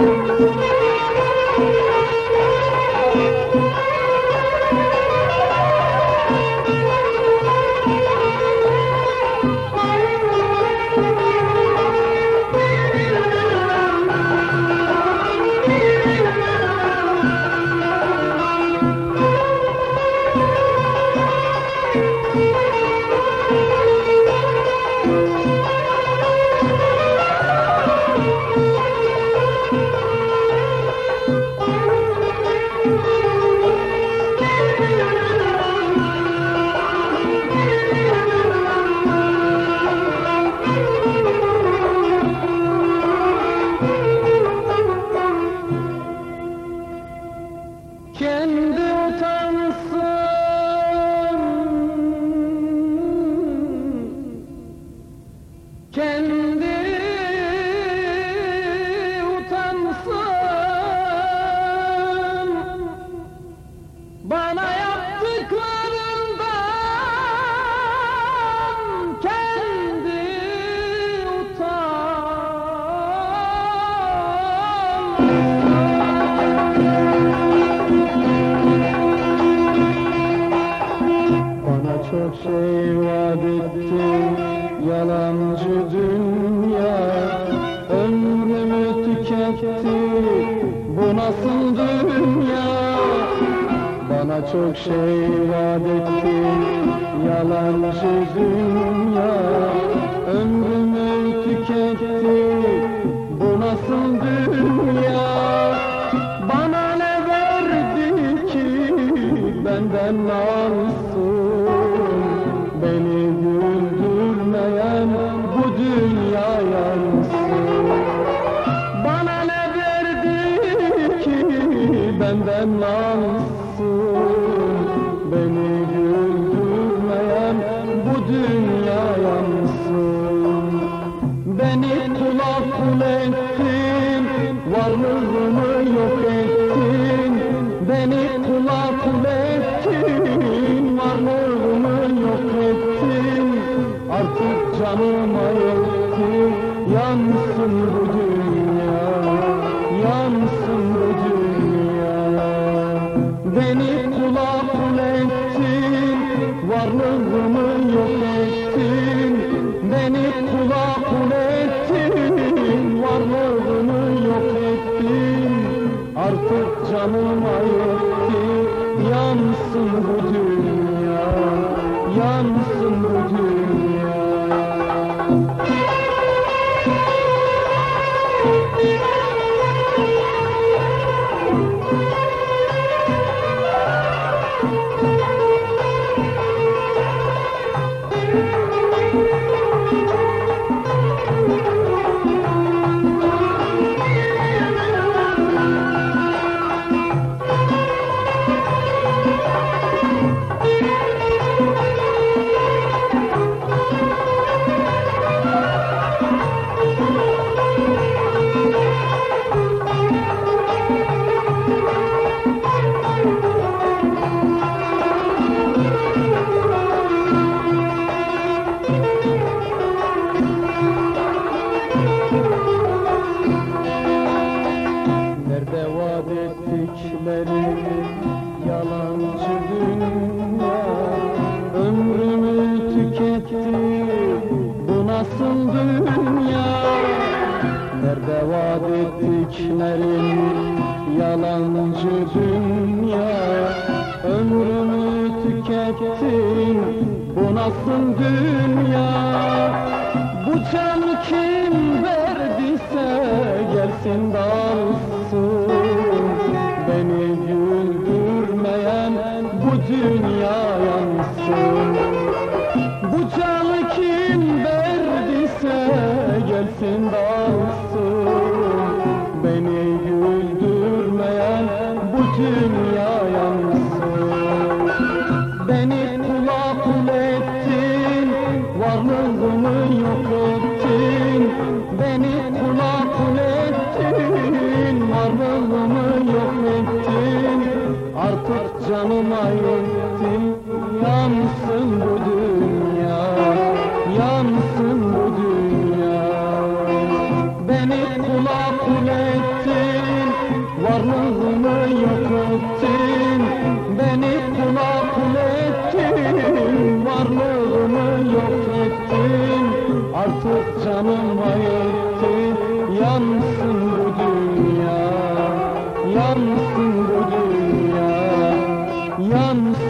Música Oh. Bu nasıl dünya? Bana çok şey vaat ettin Yalancı dünya Ömrümü tüketti Bu nasıl dünya? Bana ne verdi ki benden alsın benden alsın Beni güldürmeyen bu dünya yansın. Beni kula kul ettin, varlığımı yok ettin. Beni kula kul ettin, varlığımı yok ettin. Artık canıma yettin, yansın Beni kula kul ettin, varlığımı yok ettin. Beni kula kul ettin, varlığımı yok ettin. Artık canıma yetti, yansın bu dünya Yansın bu dünya ettikleri yalancı dünya. Ömrümü tüketti. Bu nasıl dünya? Nerede vaat ettiklerin yalancı dünya. Ömrümü tükettin bu dünya? Bu can kim verdiyse gelsin dalsın Beni güldürmeyen bu dünya yansın. Bu canı kim verdiyse gelsin dalsın. Beni güldürmeyen bu dünya yansın. Beni kula kul ettin, varlığımı canıma yettin, yansın bu